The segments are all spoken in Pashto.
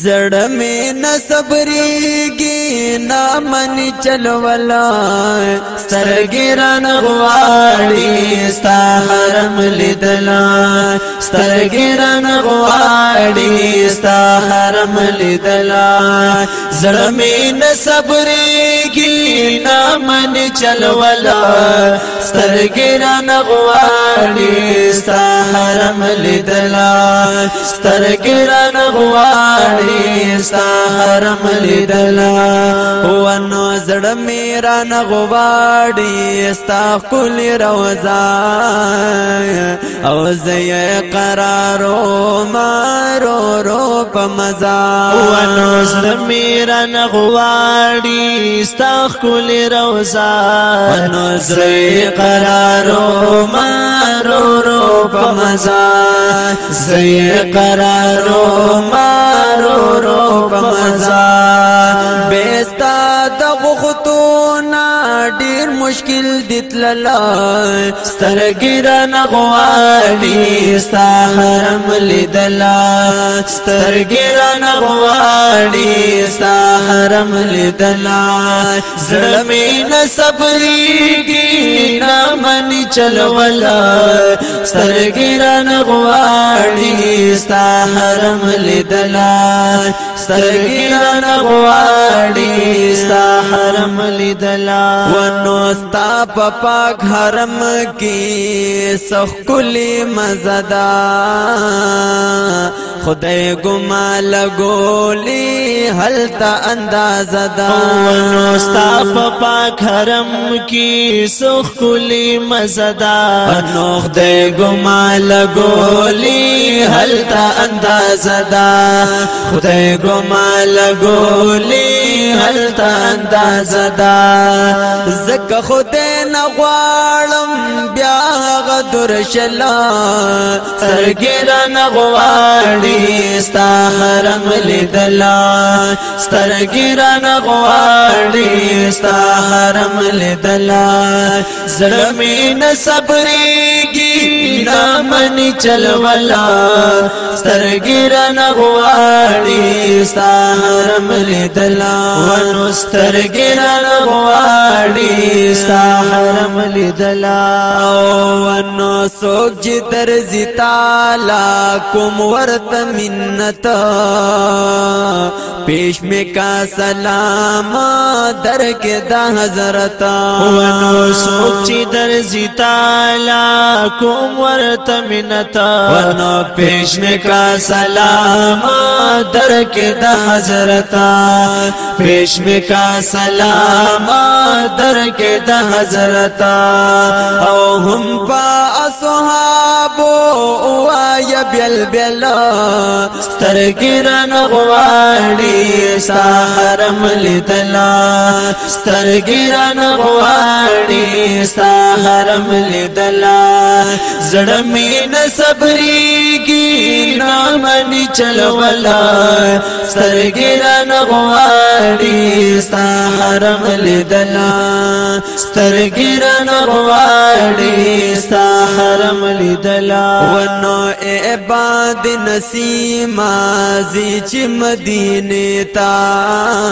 زړ مې نصبريږي نامن چلولا سترګې ران غواړي ستا حرم لیدلا سترګې ران غواړي ستا حرم لیدلا زړ مې نصبريږي منی چلولا سترګې را نغواړي ستا حرم لیدلا سترګې را نغواړي ستا حرم لیدلا هو نو زړه میرا نغواړي استا خپل روزا او زه قرارو مارو رو په مزا ونو زړه میرا نغواړي استا خپل روزا ونو زه قرارو مارو رو په مزا زه قرارو مارو رو په مزا مشکل دیت للا سترګې را نغواړي ستا حرم لیدلا سترګې را نغواړي ستا حرم لیدلا زړه مې نه صبرېږي نه من چلولا سترګې را نغواړي ستا حرم لیدلا سترګې را نغواړي دلا ونو ستا په پاک حرم کې سخ کلی مزدا خدای ګمال ګولي هلتا انداز دا نو استاف پاک حرم کی سخ کلی مزدا نو خدای ګمال ګولي هلتا انداز دا خدای ګمال ګولي هلتا انداز دا زکه خدای نه غواړم بیا غدر شلا سرګرا نه غواړم غواړي ستا حرم لیدلا سترګې رانه غواړي ستا حرم لیدلا زړه مې نه صبرېږي نه منی چل ولا سترګر نه غواړي ستارم لیدلا ونو سترګر نه غواړي ستارم لیدلا ونو سوک جی درزی تالا کوم ورت منت پیش میں کا سلام در کے دا حضرت ونو سوک جی درزی تالا کوم ورته منتا ونو پیش میکا سلام درک د حضرت پیش میکا سلام درک د حضرت او هم پا اصحابو وایا بیل بیل سترګرن غواړي ساحه غوارم لیدلا سترګران غواړي ستا حرم لیدلا زړمې نه صبرېږي نامني چلولا سترګران غواړي ستا حرم لیدلا سترګران غواړي ستا حرم لیدلا ونو اے باد نسیما زی چې مدینه تا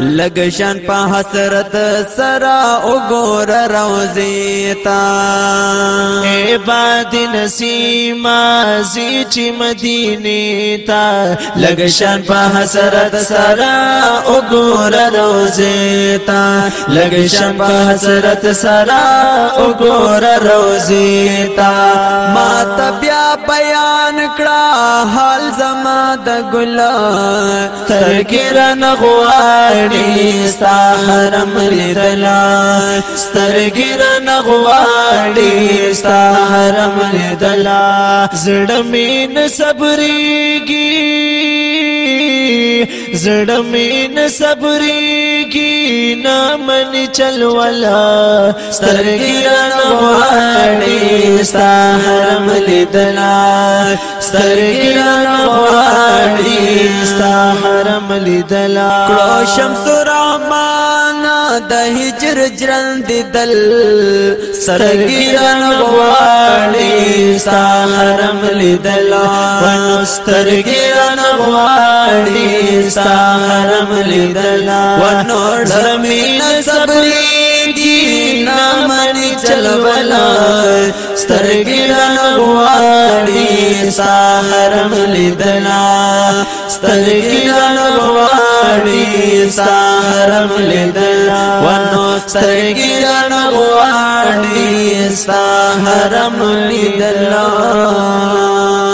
لګشان په حسرت سرا وګور روزي تا اے باد نسیم ازي چې مدینه تا لګشان په حسرت سرا وګور روزي تا لګشان په حسرت سرا وګور روزي تا ما تبیا بیان کړه حال زما د ګل تر کې رنغوار غواړي ستا حرم لیدلا سترګر نه غواړي ستا حرم لیدلا زړه مې صبرېږي زړه مې نه صبرېږي نه من چل ولا سترګې نه غواړي ستا حرم لیدلا سترګې نه غواړي ستا حرم لیدلا کړه شمس رحمان د هجر جرند دل سرګې نه غواړي ستا حرم لیدلا ونسترګې غواړي ستا حرم لیدل و نور زمين صبرې کی نامني چلولا سترګې غواړي ستا حرم لیدل سترګې غواړي ستا حرم لیدل و نور سترګې غواړي ستا حرم لیدل